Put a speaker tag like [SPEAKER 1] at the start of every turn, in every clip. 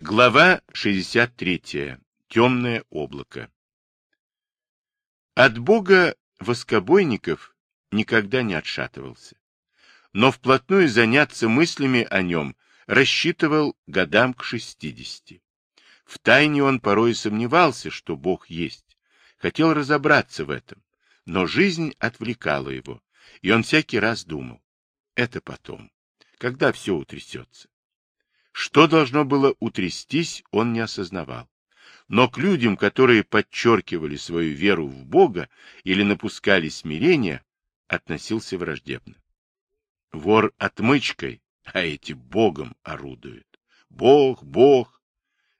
[SPEAKER 1] Глава 63. Темное облако. От бога воскобойников никогда не отшатывался. Но вплотную заняться мыслями о нем рассчитывал годам к шестидесяти. Втайне он порой сомневался, что бог есть, хотел разобраться в этом, но жизнь отвлекала его, и он всякий раз думал, это потом, когда все утрясется. Что должно было утрястись, он не осознавал. Но к людям, которые подчеркивали свою веру в Бога или напускали смирение, относился враждебно. Вор отмычкой, а эти Богом орудуют. Бог, Бог.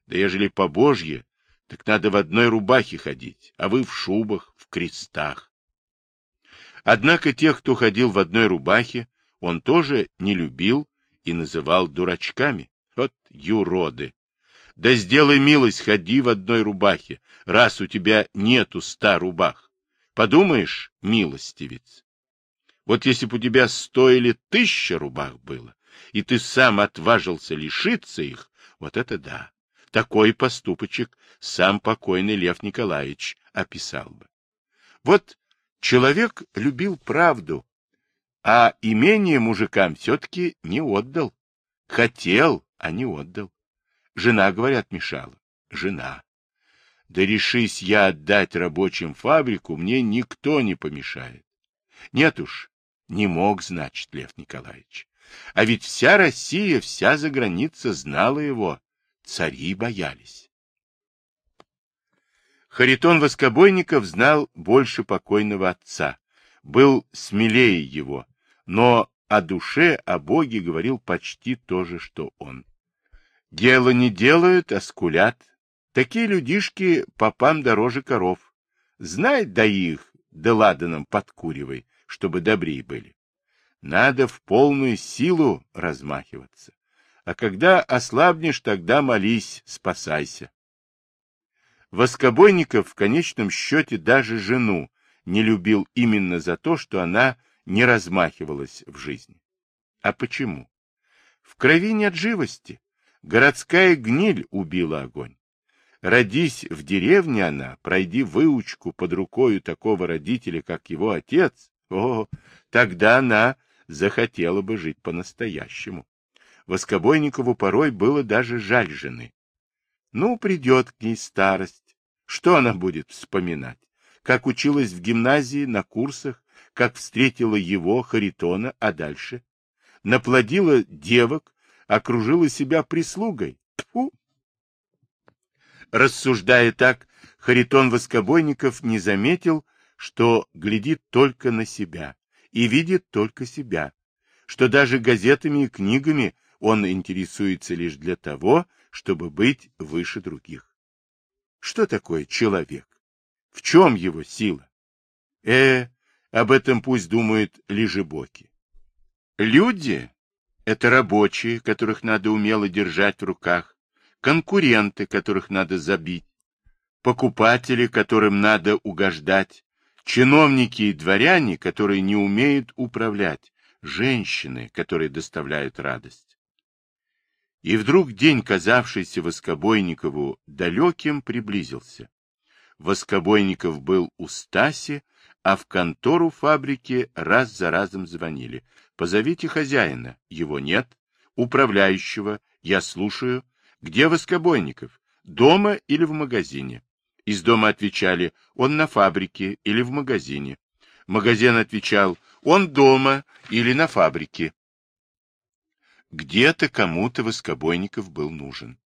[SPEAKER 1] Да ежели по Божье, так надо в одной рубахе ходить, а вы в шубах, в крестах. Однако тех, кто ходил в одной рубахе, он тоже не любил и называл дурачками. Вот юроды! Да сделай милость, ходи в одной рубахе, раз у тебя нету ста рубах. Подумаешь, милостивец. Вот если бы у тебя сто или тысяча рубах было, и ты сам отважился лишиться их, вот это да. Такой поступочек сам покойный Лев Николаевич описал бы. Вот человек любил правду, а имение мужикам все-таки не отдал. Хотел, а не отдал. Жена, говорят, мешала. Жена. Да решись я отдать рабочим фабрику, мне никто не помешает. Нет уж, не мог, значит, Лев Николаевич. А ведь вся Россия, вся заграница знала его. Цари боялись. Харитон Воскобойников знал больше покойного отца, был смелее его, но о душе, о Боге говорил почти то же, что он. Дело не делают, а скулят. Такие людишки попам дороже коров. Знай да их, да ладаном подкуривай, чтобы добрее были. Надо в полную силу размахиваться. А когда ослабнешь, тогда молись, спасайся. Воскобойников в конечном счете даже жену не любил именно за то, что она не размахивалась в жизни. А почему? В крови нет живости. Городская гниль убила огонь. Родись в деревне она, пройди выучку под рукою такого родителя, как его отец, о, тогда она захотела бы жить по-настоящему. Воскобойникову порой было даже жаль жены. Ну, придет к ней старость. Что она будет вспоминать? Как училась в гимназии, на курсах, как встретила его, Харитона, а дальше? Наплодила девок, окружила себя прислугой. Тьфу! Рассуждая так, Харитон Воскобойников не заметил, что глядит только на себя и видит только себя, что даже газетами и книгами он интересуется лишь для того, чтобы быть выше других. Что такое человек? В чем его сила? Э, об этом пусть думают лежебоки. Люди это рабочие, которых надо умело держать в руках, конкуренты, которых надо забить, покупатели, которым надо угождать, чиновники и дворяне, которые не умеют управлять, женщины, которые доставляют радость. И вдруг день, казавшийся Воскобойникову далеким, приблизился. Воскобойников был у Стаси, а в контору фабрики раз за разом звонили. Позовите хозяина. Его нет. Управляющего. Я слушаю. Где Воскобойников? Дома или в магазине? Из дома отвечали, он на фабрике или в магазине. Магазин отвечал, он дома или на фабрике. Где-то кому-то Воскобойников был нужен.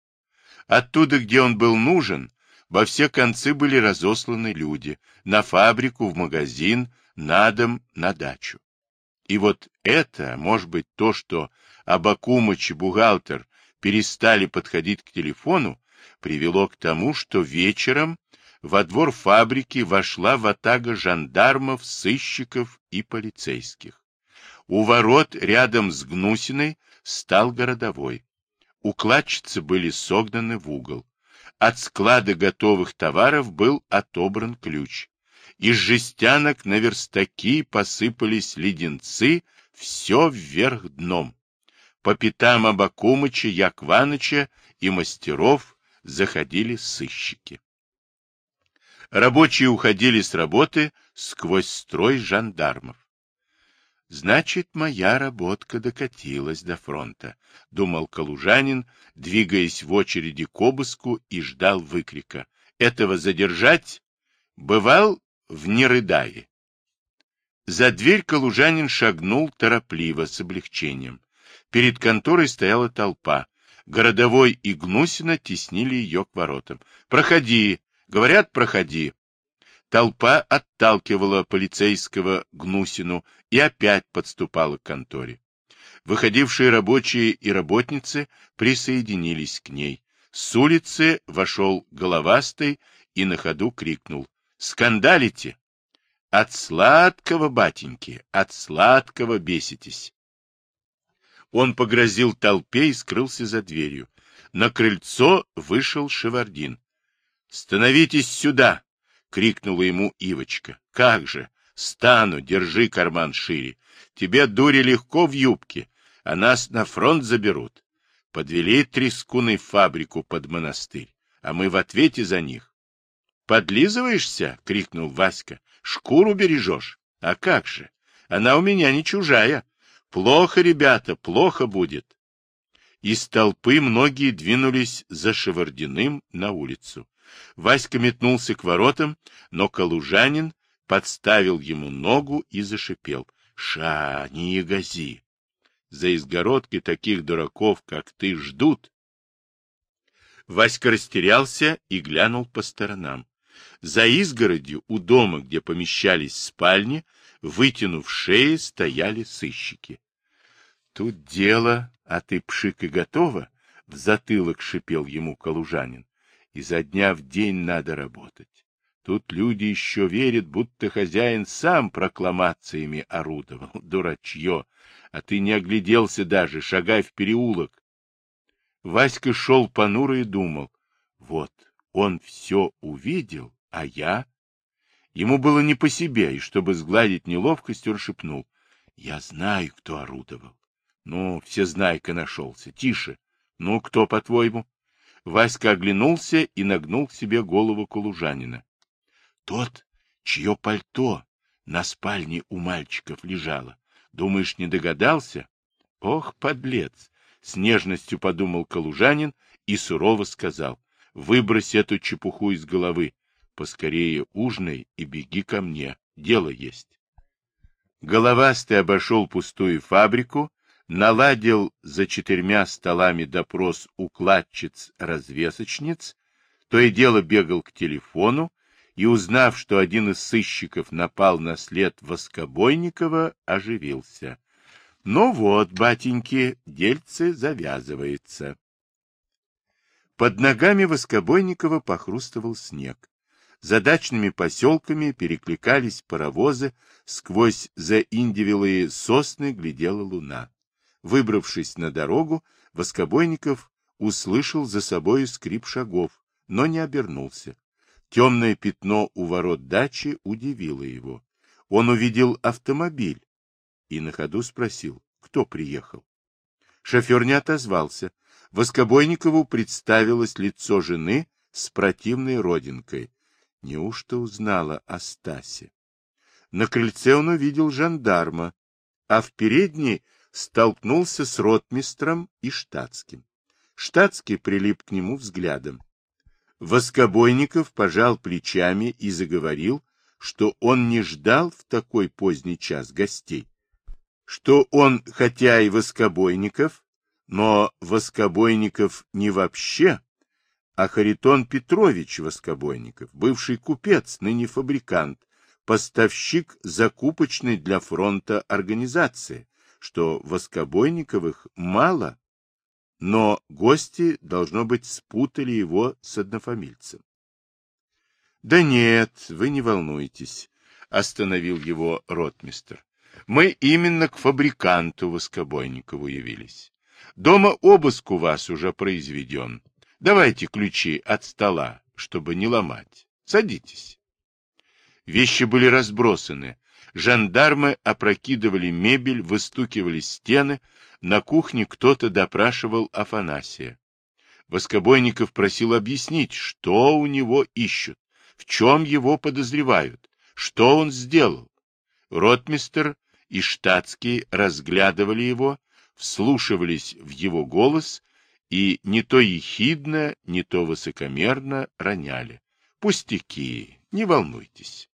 [SPEAKER 1] Оттуда, где он был нужен, во все концы были разосланы люди, на фабрику, в магазин, на дом, на дачу. И вот это, может быть, то, что Абакумыч и бухгалтер перестали подходить к телефону, привело к тому, что вечером во двор фабрики вошла ватага жандармов, сыщиков и полицейских. У ворот рядом с Гнусиной стал городовой. Укладчицы были согнаны в угол. От склада готовых товаров был отобран ключ. Из жестянок на верстаки посыпались леденцы, все вверх дном. по пятам Абакумыча, Якваныча и мастеров заходили сыщики. Рабочие уходили с работы сквозь строй жандармов. Значит, моя работка докатилась до фронта, думал калужанин, двигаясь в очереди к обыску и ждал выкрика. Этого задержать? Бывал в Нерыдае. За дверь калужанин шагнул торопливо, с облегчением. Перед конторой стояла толпа. Городовой и Гнусина теснили ее к воротам. «Проходи!» «Говорят, проходи!» Толпа отталкивала полицейского Гнусину и опять подступала к конторе. Выходившие рабочие и работницы присоединились к ней. С улицы вошел головастый и на ходу крикнул «Скандалите!» «От сладкого, батеньки, от сладкого беситесь!» Он погрозил толпе и скрылся за дверью. На крыльцо вышел Шевардин. «Становитесь сюда!» — крикнула ему Ивочка. — Как же! Стану, держи карман шире. Тебе, дури, легко в юбке, а нас на фронт заберут. Подвели трескуной фабрику под монастырь, а мы в ответе за них. — Подлизываешься? — крикнул Васька. — Шкуру бережешь? А как же? Она у меня не чужая. Плохо, ребята, плохо будет. Из толпы многие двинулись за Шевардиным на улицу. Васька метнулся к воротам, но калужанин подставил ему ногу и зашипел. — Ша, не ягози! За изгородки таких дураков, как ты, ждут. Васька растерялся и глянул по сторонам. За изгородью у дома, где помещались спальни, вытянув шеи, стояли сыщики. — Тут дело, а ты пшик и готова? — в затылок шипел ему калужанин. Изо дня в день надо работать. Тут люди еще верят, будто хозяин сам прокламациями орудовал. Дурачье! А ты не огляделся даже, шагай в переулок. Васька шел понуро и думал. Вот, он все увидел, а я... Ему было не по себе, и чтобы сгладить неловкость, он шепнул. Я знаю, кто орудовал. Ну, всезнайка нашелся. Тише. Ну, кто, по-твоему? Васька оглянулся и нагнул к себе голову кулужанина. Тот, чье пальто на спальне у мальчиков лежало. Думаешь, не догадался? Ох, подлец! С нежностью подумал калужанин и сурово сказал. Выбрось эту чепуху из головы. Поскорее ужинай и беги ко мне. Дело есть. Головастый обошел пустую фабрику наладил за четырьмя столами допрос укладчиц-развесочниц, то и дело бегал к телефону и, узнав, что один из сыщиков напал на след Воскобойникова, оживился. Ну вот, батеньки, дельце завязывается. Под ногами Воскобойникова похрустывал снег. За дачными поселками перекликались паровозы, сквозь заиндивилые сосны глядела луна. Выбравшись на дорогу, Воскобойников услышал за собой скрип шагов, но не обернулся. Темное пятно у ворот дачи удивило его. Он увидел автомобиль и на ходу спросил, кто приехал. Шофер не отозвался. Воскобойникову представилось лицо жены с противной родинкой. Неужто узнала о Стасе? На крыльце он увидел жандарма, а в передней столкнулся с ротмистром и штатским. Штатский прилип к нему взглядом. Воскобойников пожал плечами и заговорил, что он не ждал в такой поздний час гостей, что он, хотя и Воскобойников, но Воскобойников не вообще, а Харитон Петрович Воскобойников, бывший купец, ныне фабрикант, поставщик закупочной для фронта организации, что Воскобойниковых мало, но гости, должно быть, спутали его с однофамильцем. — Да нет, вы не волнуйтесь, — остановил его ротмистр. — Мы именно к фабриканту Воскобойникову явились. Дома обыск у вас уже произведен. Давайте ключи от стола, чтобы не ломать. Садитесь. Вещи были разбросаны, Жандармы опрокидывали мебель, выстукивали стены, на кухне кто-то допрашивал Афанасия. Воскобойников просил объяснить, что у него ищут, в чем его подозревают, что он сделал. Ротмистер и штатские разглядывали его, вслушивались в его голос и не то ехидно, не то высокомерно роняли. Пустяки, не волнуйтесь.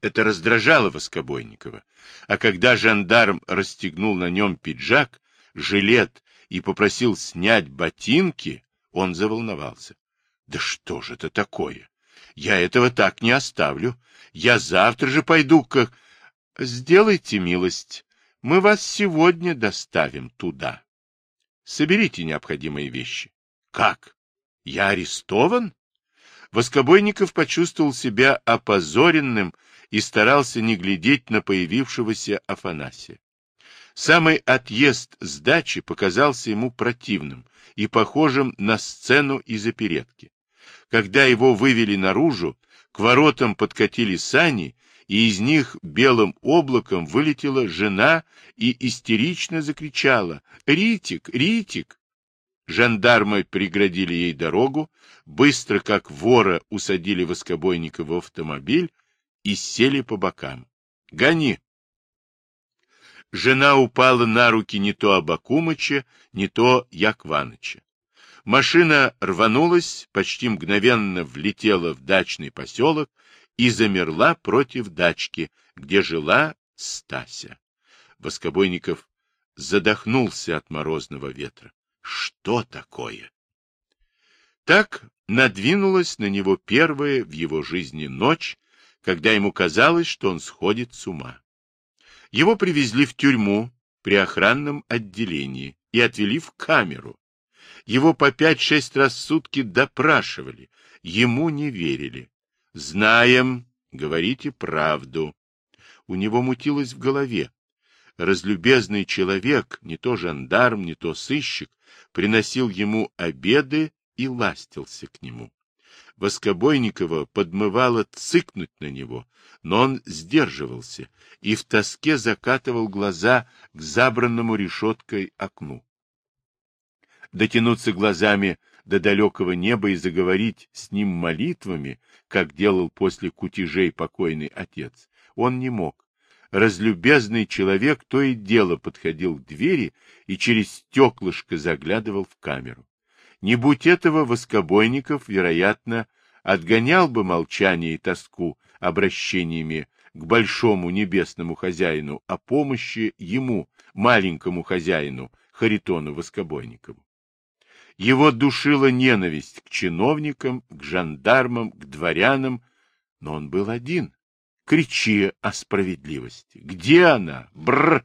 [SPEAKER 1] Это раздражало Воскобойникова, а когда жандарм расстегнул на нем пиджак, жилет и попросил снять ботинки, он заволновался. Да что же это такое? Я этого так не оставлю. Я завтра же пойду к... Сделайте милость, мы вас сегодня доставим туда. Соберите необходимые вещи. Как? Я арестован? Воскобойников почувствовал себя опозоренным и старался не глядеть на появившегося Афанасия. Самый отъезд с дачи показался ему противным и похожим на сцену из оперетки. Когда его вывели наружу, к воротам подкатили сани, и из них белым облаком вылетела жена и истерично закричала «Ритик! Ритик!». Жандармы преградили ей дорогу, быстро, как вора, усадили воскобойника в автомобиль и сели по бокам. «Гони!» Жена упала на руки не то Абакумыча, не то Якваныча. Машина рванулась, почти мгновенно влетела в дачный поселок и замерла против дачки, где жила Стася. Воскобойников задохнулся от морозного ветра. Что такое? Так надвинулась на него первая в его жизни ночь, когда ему казалось, что он сходит с ума. Его привезли в тюрьму при охранном отделении и отвели в камеру. Его по пять-шесть раз в сутки допрашивали, ему не верили. Знаем, говорите правду. У него мутилось в голове. Разлюбезный человек, не то жандарм, не то сыщик, приносил ему обеды и ластился к нему. Воскобойникова подмывало цыкнуть на него, но он сдерживался и в тоске закатывал глаза к забранному решеткой окну. Дотянуться глазами до далекого неба и заговорить с ним молитвами, как делал после кутежей покойный отец, он не мог. Разлюбезный человек то и дело подходил к двери и через стеклышко заглядывал в камеру. Не будь этого, Воскобойников, вероятно, отгонял бы молчание и тоску обращениями к большому небесному хозяину о помощи ему, маленькому хозяину, Харитону Воскобойникову. Его душила ненависть к чиновникам, к жандармам, к дворянам, но он был один. Кричи о справедливости. Где она? Бр!